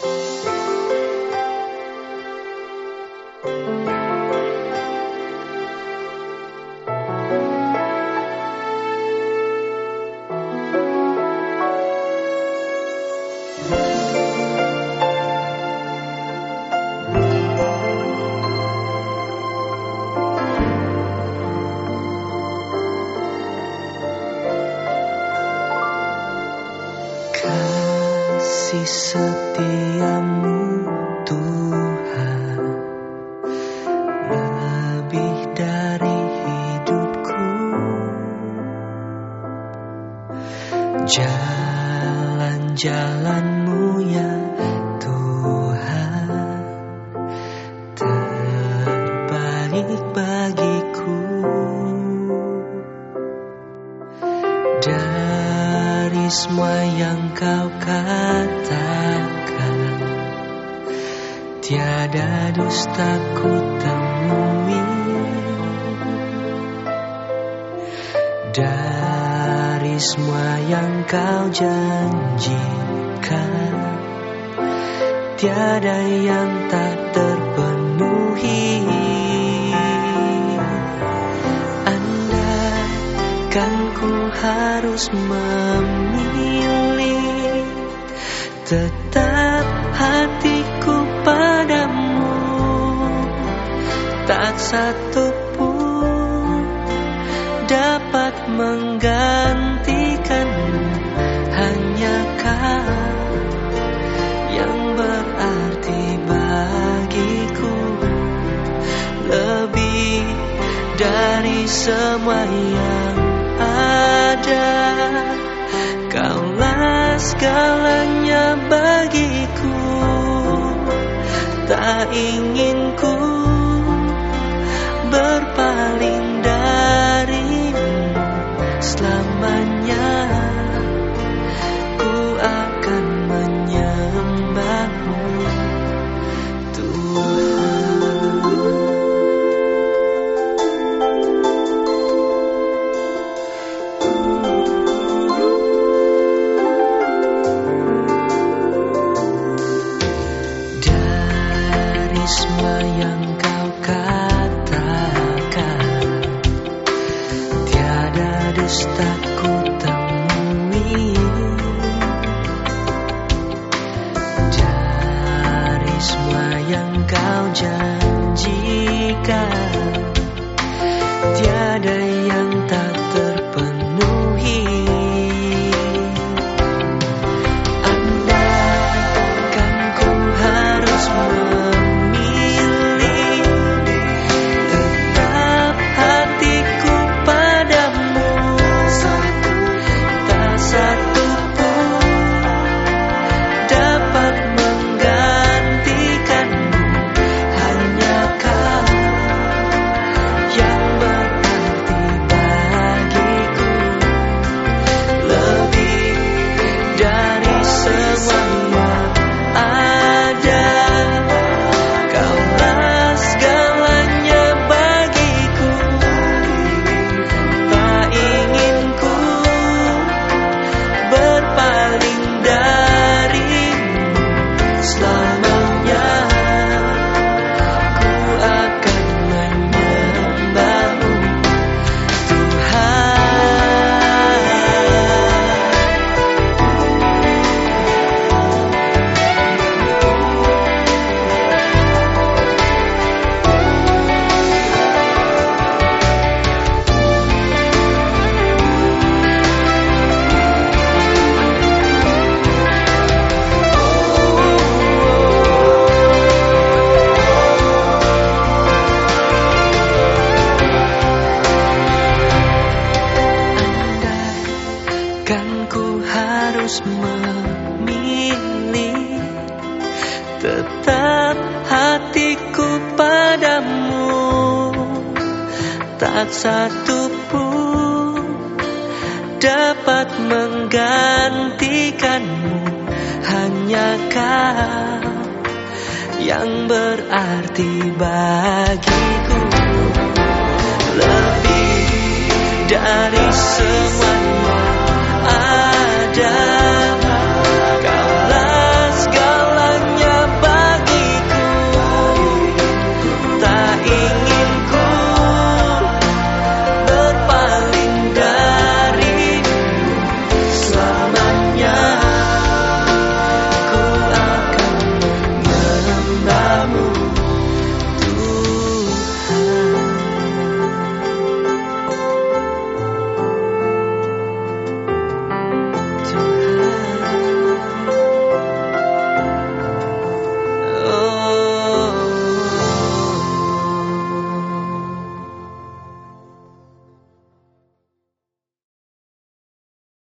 Bye. Setiamu Tuhan. Lebih dari hidupku. Jalan-jalanmu ya Tuhan. Terbaik bagiku semua yang kau katakan. Tiada dusta ku temui. Dari semua yang kau janjikan. Tiada yang tak harus memilih. Tetap hatiku padamu. Tak satu pun dapat menggantikanmu Hanya kau yang berarti bagiku. Lebih dari semua segalanya bagiku. Tak ingin ku dusta ku harus memilih. Tetap hatiku padamu. Tak satu pun dapat menggantikanmu. Hanya kau yang berarti bagiku. Lebih dari semuanya